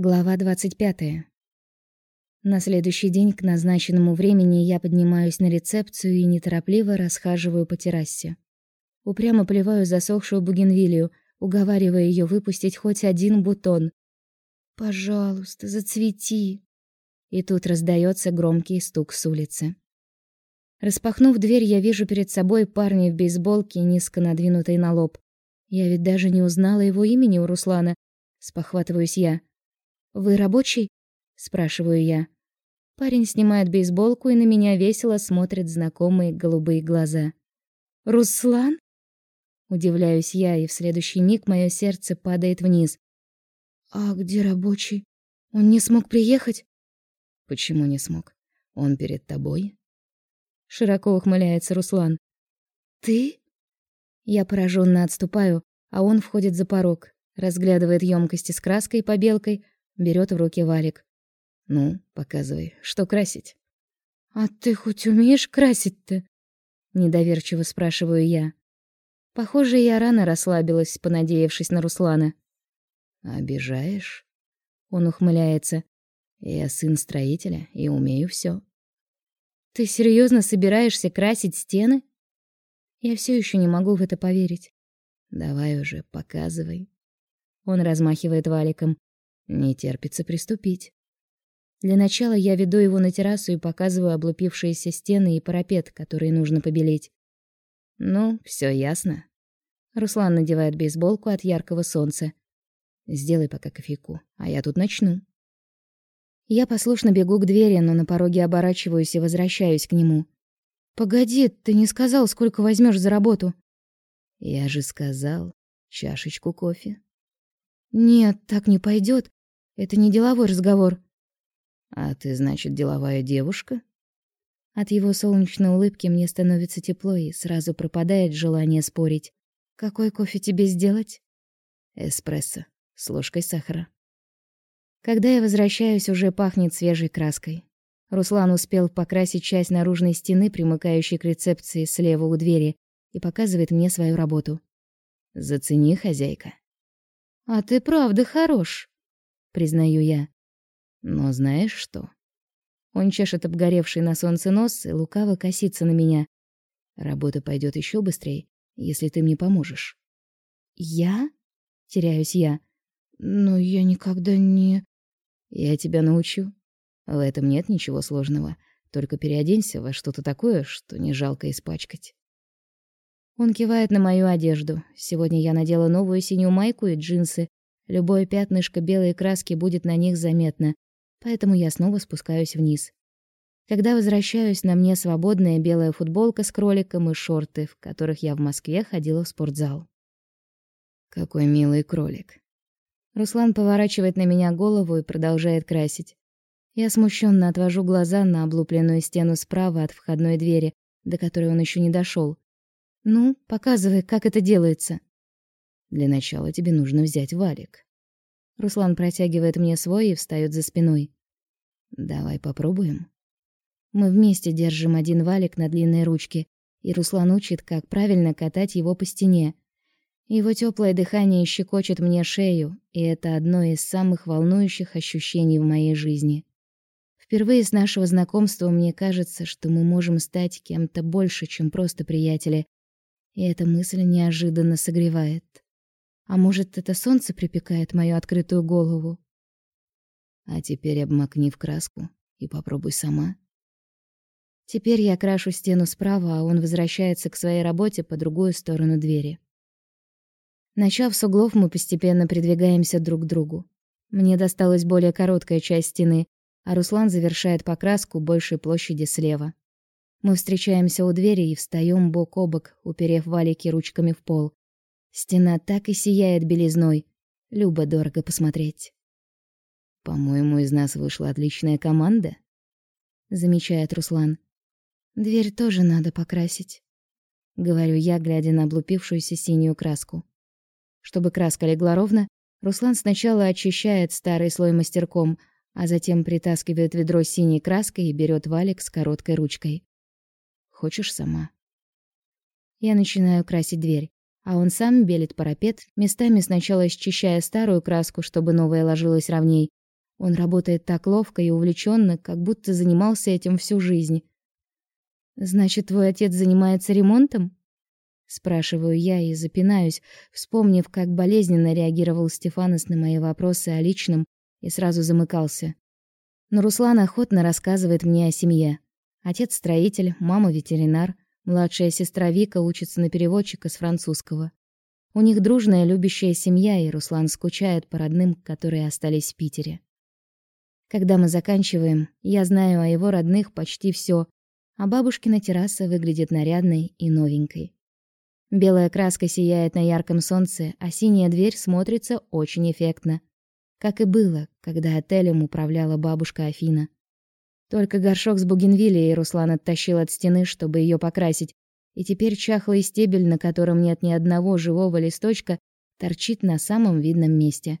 Глава 25. На следующий день к назначенному времени я поднимаюсь на рецепцию и неторопливо расхаживаю по террасе. Упрямо поливаю засохшую бугенвилию, уговаривая ее выпустить хоть один бутон. «Пожалуйста, зацвети!» И тут раздается громкий стук с улицы. Распахнув дверь, я вижу перед собой парня в бейсболке, низко надвинутой на лоб. Я ведь даже не узнала его имени у Руслана. Спохватываюсь я. «Вы рабочий?» — спрашиваю я. Парень снимает бейсболку и на меня весело смотрит знакомые голубые глаза. «Руслан?» Удивляюсь я, и в следующий миг мое сердце падает вниз. «А где рабочий? Он не смог приехать?» «Почему не смог? Он перед тобой?» Широко ухмыляется Руслан. «Ты?» Я пораженно отступаю, а он входит за порог, разглядывает емкости с краской и побелкой, берет в руки валик. Ну, показывай, что красить. А ты хоть умеешь красить-то? недоверчиво спрашиваю я. Похоже, я рано расслабилась, понадеявшись на Руслана. Обижаешь? Он ухмыляется. Я сын строителя и умею все. Ты серьезно собираешься красить стены? Я все еще не могу в это поверить. Давай уже, показывай. Он размахивает валиком. Не терпится приступить. Для начала я веду его на террасу и показываю облупившиеся стены и парапет, которые нужно побелить. Ну, все ясно. Руслан надевает бейсболку от яркого солнца. Сделай пока кофейку, а я тут начну. Я послушно бегу к двери, но на пороге оборачиваюсь и возвращаюсь к нему. Погоди, ты не сказал, сколько возьмешь за работу? Я же сказал, чашечку кофе. Нет, так не пойдет. Это не деловой разговор. А ты, значит, деловая девушка? От его солнечной улыбки мне становится тепло и сразу пропадает желание спорить. Какой кофе тебе сделать? Эспрессо с ложкой сахара. Когда я возвращаюсь, уже пахнет свежей краской. Руслан успел покрасить часть наружной стены, примыкающей к рецепции слева у двери, и показывает мне свою работу. Зацени, хозяйка. А ты правда хорош признаю я. Но знаешь что? Он чешет обгоревший на солнце нос и лукаво косится на меня. Работа пойдет еще быстрее, если ты мне поможешь. Я? Теряюсь я. Но я никогда не... Я тебя научу. В этом нет ничего сложного. Только переоденься во что-то такое, что не жалко испачкать. Он кивает на мою одежду. Сегодня я надела новую синюю майку и джинсы, Любое пятнышко белой краски будет на них заметно, поэтому я снова спускаюсь вниз. Когда возвращаюсь, на мне свободная белая футболка с кроликом и шорты, в которых я в Москве ходила в спортзал. Какой милый кролик. Руслан поворачивает на меня голову и продолжает красить. Я смущенно отвожу глаза на облупленную стену справа от входной двери, до которой он еще не дошел. Ну, показывай, как это делается. Для начала тебе нужно взять валик. Руслан протягивает мне свой и встаёт за спиной. Давай попробуем. Мы вместе держим один валик на длинной ручке, и Руслан учит, как правильно катать его по стене. Его теплое дыхание щекочет мне шею, и это одно из самых волнующих ощущений в моей жизни. Впервые с нашего знакомства мне кажется, что мы можем стать кем-то больше, чем просто приятели, и эта мысль неожиданно согревает. А может, это солнце припекает мою открытую голову? А теперь обмакни в краску и попробуй сама. Теперь я крашу стену справа, а он возвращается к своей работе по другую сторону двери. Начав с углов, мы постепенно придвигаемся друг к другу. Мне досталась более короткая часть стены, а Руслан завершает покраску большей площади слева. Мы встречаемся у двери и встаем бок о бок, уперев валики ручками в пол. Стена так и сияет белизной. Любо дорого посмотреть. По-моему, из нас вышла отличная команда, замечает Руслан. Дверь тоже надо покрасить, говорю я, глядя на облупившуюся синюю краску. Чтобы краска легла ровно, Руслан сначала очищает старый слой мастерком, а затем притаскивает ведро синей краской и берет валик с короткой ручкой. Хочешь сама? Я начинаю красить дверь а он сам белит парапет, местами сначала счищая старую краску, чтобы новая ложилась ровней, Он работает так ловко и увлеченно, как будто занимался этим всю жизнь. Значит, твой отец занимается ремонтом? спрашиваю я и запинаюсь, вспомнив, как болезненно реагировал Стефанос на мои вопросы о личном и сразу замыкался. Но Руслан охотно рассказывает мне о семье. Отец строитель, мама ветеринар, младшая сестра Вика учится на переводчика с французского. У них дружная любящая семья, и Руслан скучает по родным, которые остались в Питере. Когда мы заканчиваем, я знаю о его родных почти все, а бабушкина терраса выглядит нарядной и новенькой. Белая краска сияет на ярком солнце, а синяя дверь смотрится очень эффектно. Как и было, когда отелем управляла бабушка Афина. Только горшок с бугенвиллией Руслан оттащил от стены, чтобы ее покрасить, и теперь чахлый стебель, на котором нет ни одного живого листочка, торчит на самом видном месте.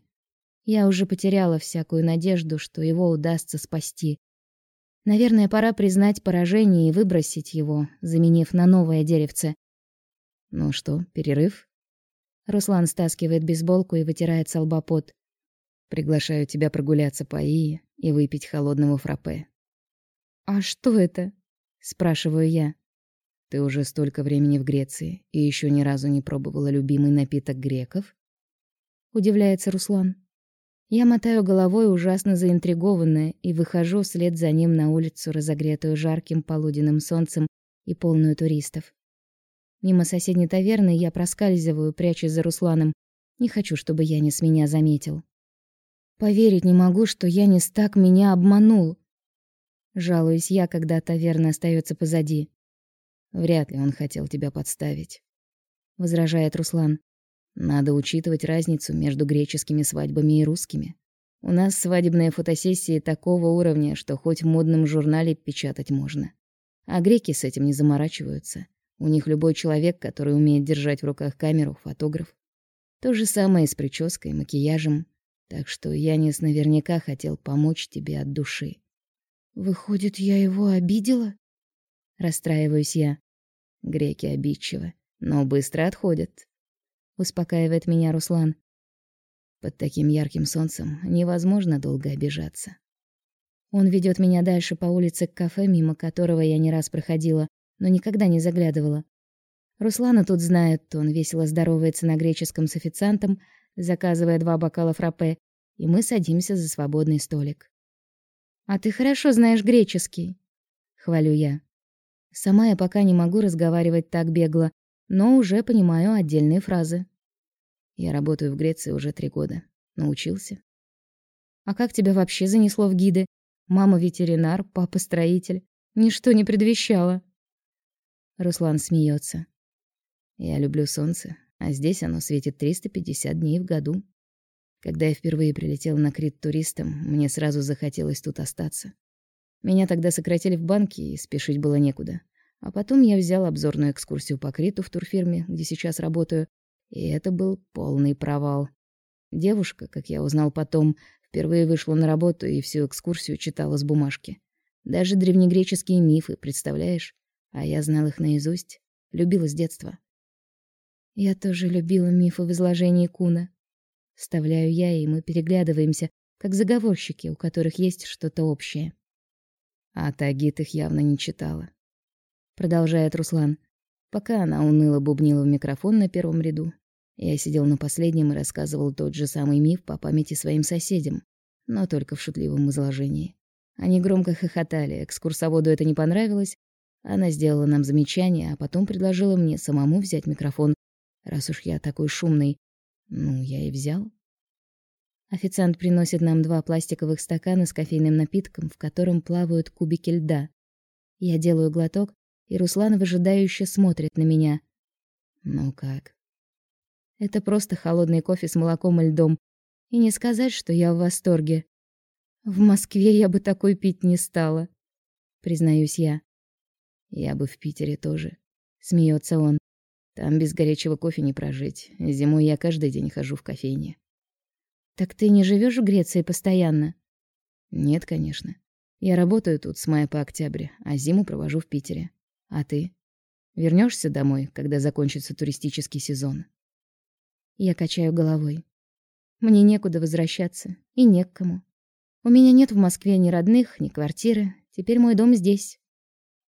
Я уже потеряла всякую надежду, что его удастся спасти. Наверное, пора признать поражение и выбросить его, заменив на новое деревце. Ну что, перерыв? Руслан стаскивает бейсболку и вытирает с лба пот. Приглашаю тебя прогуляться по Ии и выпить холодного фраппе. А что это? спрашиваю я. Ты уже столько времени в Греции и еще ни разу не пробовала любимый напиток греков? Удивляется Руслан. Я мотаю головой, ужасно заинтригованная, и выхожу вслед за ним на улицу, разогретую жарким полуденным солнцем и полную туристов. Мимо соседней таверны я проскальзываю, прячусь за Русланом. Не хочу, чтобы Янис меня заметил. Поверить не могу, что Янис так меня обманул. Жалуюсь я, когда таверна остается позади. Вряд ли он хотел тебя подставить, возражает Руслан. Надо учитывать разницу между греческими свадьбами и русскими. У нас свадебные фотосессии такого уровня, что хоть в модном журнале печатать можно. А греки с этим не заморачиваются. У них любой человек, который умеет держать в руках камеру, фотограф. То же самое и с прической, макияжем. Так что Янис наверняка хотел помочь тебе от души. Выходит, я его обидела? Расстраиваюсь я. Греки обидчивы, но быстро отходят успокаивает меня Руслан. Под таким ярким солнцем невозможно долго обижаться. Он ведет меня дальше по улице к кафе, мимо которого я не раз проходила, но никогда не заглядывала. Руслана тут знают, он весело здоровается на греческом с официантом, заказывая два бокала фраппе, и мы садимся за свободный столик. «А ты хорошо знаешь греческий», — хвалю я. Сама я пока не могу разговаривать так бегло, но уже понимаю отдельные фразы. Я работаю в Греции уже три года. Научился. А как тебя вообще занесло в гиды? Мама ветеринар, папа строитель. Ничто не предвещало. Руслан смеется. Я люблю солнце, а здесь оно светит 350 дней в году. Когда я впервые прилетел на Крит туристом, мне сразу захотелось тут остаться. Меня тогда сократили в банке, и спешить было некуда. А потом я взял обзорную экскурсию по Криту в турфирме, где сейчас работаю, и это был полный провал. Девушка, как я узнал потом, впервые вышла на работу и всю экскурсию читала с бумажки. Даже древнегреческие мифы, представляешь? А я знал их наизусть, любила с детства. Я тоже любила мифы в изложении Куна. Вставляю я, и мы переглядываемся, как заговорщики, у которых есть что-то общее. А Тагит их явно не читала продолжает Руслан. Пока она уныло бубнила в микрофон на первом ряду, я сидел на последнем и рассказывал тот же самый миф по памяти своим соседям, но только в шутливом изложении. Они громко хохотали, экскурсоводу это не понравилось. Она сделала нам замечание, а потом предложила мне самому взять микрофон, раз уж я такой шумный. Ну, я и взял. Официант приносит нам два пластиковых стакана с кофейным напитком, в котором плавают кубики льда. Я делаю глоток и Руслан выжидающе смотрит на меня. Ну как? Это просто холодный кофе с молоком и льдом. И не сказать, что я в восторге. В Москве я бы такой пить не стала, признаюсь я. Я бы в Питере тоже, смеется он. Там без горячего кофе не прожить. Зимой я каждый день хожу в кофейне. Так ты не живешь в Греции постоянно? Нет, конечно. Я работаю тут с мая по октябрь, а зиму провожу в Питере. А ты? Вернешься домой, когда закончится туристический сезон? Я качаю головой. Мне некуда возвращаться и не к кому. У меня нет в Москве ни родных, ни квартиры. Теперь мой дом здесь.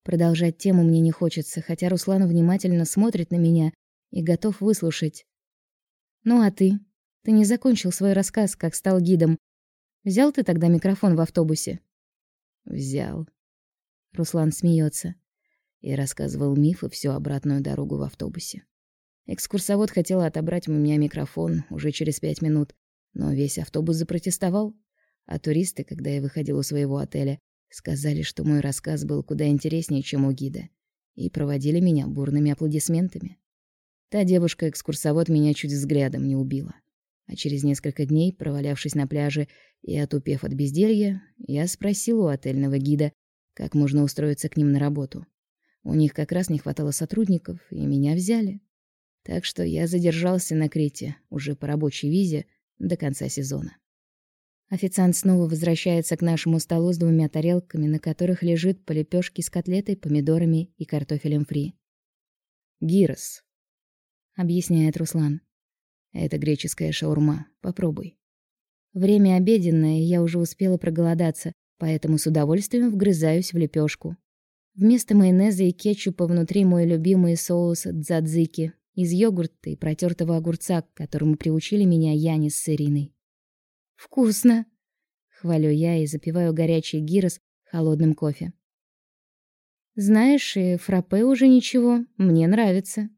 Продолжать тему мне не хочется, хотя Руслан внимательно смотрит на меня и готов выслушать. Ну а ты? Ты не закончил свой рассказ, как стал гидом. Взял ты тогда микрофон в автобусе? Взял. Руслан смеется и рассказывал мифы всю обратную дорогу в автобусе. Экскурсовод хотел отобрать у меня микрофон уже через пять минут, но весь автобус запротестовал, а туристы, когда я выходил у своего отеля, сказали, что мой рассказ был куда интереснее, чем у гида, и проводили меня бурными аплодисментами. Та девушка-экскурсовод меня чуть взглядом не убила. А через несколько дней, провалявшись на пляже и отупев от безделья, я спросил у отельного гида, как можно устроиться к ним на работу. У них как раз не хватало сотрудников, и меня взяли. Так что я задержался на Крите уже по рабочей визе до конца сезона. Официант снова возвращается к нашему столу с двумя тарелками, на которых лежит по лепёшке с котлетой, помидорами и картофелем фри. «Гирос», — объясняет Руслан. «Это греческая шаурма. Попробуй». Время обеденное, я уже успела проголодаться, поэтому с удовольствием вгрызаюсь в лепёшку. Вместо майонеза и кетчупа внутри мой любимый соус дзадзики из йогурта и протертого огурца, к которому приучили меня Янис с Ириной. «Вкусно!» — хвалю я и запиваю горячий гирос холодным кофе. «Знаешь, и фраппе уже ничего, мне нравится».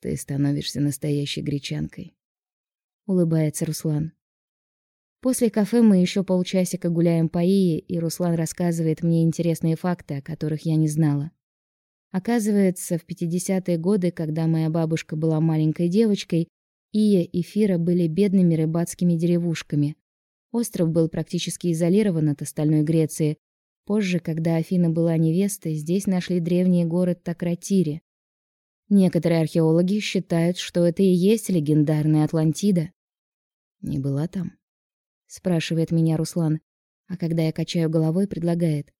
«Ты становишься настоящей гречанкой», — улыбается Руслан. После кафе мы еще полчасика гуляем по Ие, и Руслан рассказывает мне интересные факты, о которых я не знала. Оказывается, в 50-е годы, когда моя бабушка была маленькой девочкой, Ия и Фира были бедными рыбацкими деревушками. Остров был практически изолирован от остальной Греции. Позже, когда Афина была невестой, здесь нашли древний город Такратири. Некоторые археологи считают, что это и есть легендарная Атлантида. Не была там? спрашивает меня Руслан, а когда я качаю головой, предлагает: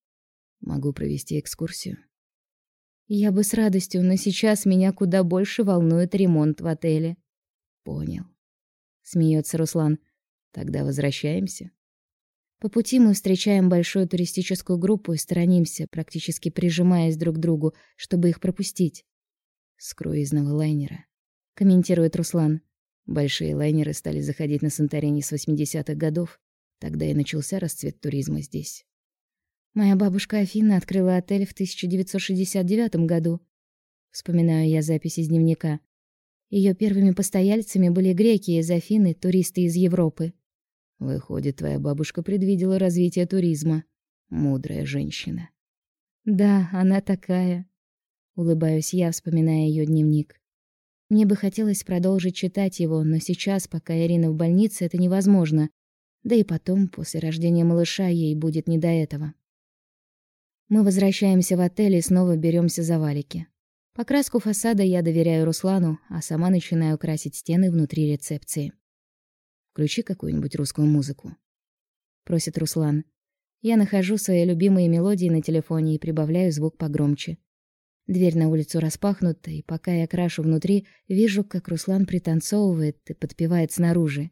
"Могу провести экскурсию". Я бы с радостью, но сейчас меня куда больше волнует ремонт в отеле. Понял. Смеется Руслан. Тогда возвращаемся. По пути мы встречаем большую туристическую группу и сторонимся, практически прижимаясь друг к другу, чтобы их пропустить. С круизного лайнера, комментирует Руслан. Большие лайнеры стали заходить на Санторини с 80-х годов. Тогда и начался расцвет туризма здесь. Моя бабушка Афина открыла отель в 1969 году. Вспоминаю я записи из дневника. Ее первыми постояльцами были греки из Афины, туристы из Европы. Выходит, твоя бабушка предвидела развитие туризма. Мудрая женщина. Да, она такая. Улыбаюсь я, вспоминая ее дневник. Мне бы хотелось продолжить читать его, но сейчас, пока Ирина в больнице, это невозможно. Да и потом, после рождения малыша, ей будет не до этого. Мы возвращаемся в отель и снова беремся за валики. Покраску фасада я доверяю Руслану, а сама начинаю красить стены внутри рецепции. Включи какую-нибудь русскую музыку, просит Руслан. Я нахожу свои любимые мелодии на телефоне и прибавляю звук погромче. Дверь на улицу распахнута, и пока я крашу внутри, вижу, как Руслан пританцовывает и подпевает снаружи.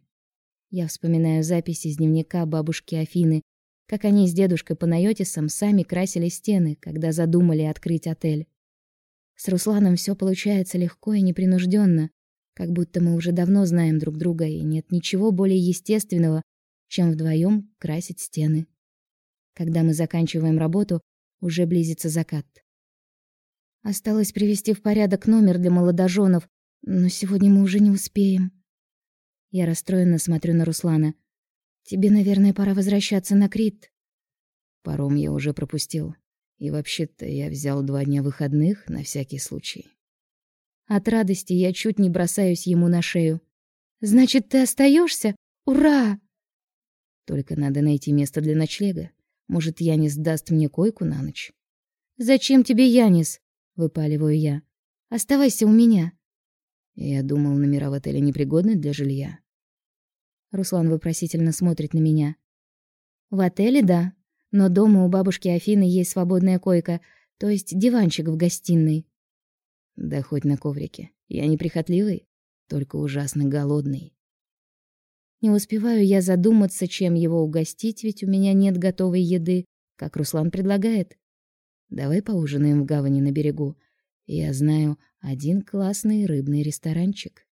Я вспоминаю записи из дневника бабушки Афины, как они с дедушкой Панайотисом сами красили стены, когда задумали открыть отель. С Русланом все получается легко и непринужденно, как будто мы уже давно знаем друг друга, и нет ничего более естественного, чем вдвоем красить стены. Когда мы заканчиваем работу, уже близится закат. Осталось привести в порядок номер для молодоженов, но сегодня мы уже не успеем. Я расстроенно смотрю на Руслана. Тебе, наверное, пора возвращаться на Крит. Паром я уже пропустил. И вообще-то я взял два дня выходных на всякий случай. От радости я чуть не бросаюсь ему на шею. Значит, ты остаешься? Ура! Только надо найти место для ночлега. Может, Янис даст мне койку на ночь. Зачем тебе Янис? выпаливаю я. Оставайся у меня. Я думал, номера в отеле непригодны для жилья. Руслан вопросительно смотрит на меня. В отеле, да, но дома у бабушки Афины есть свободная койка, то есть диванчик в гостиной. Да хоть на коврике. Я не прихотливый, только ужасно голодный. Не успеваю я задуматься, чем его угостить, ведь у меня нет готовой еды, как Руслан предлагает. Давай поужинаем в гавани на берегу. Я знаю один классный рыбный ресторанчик.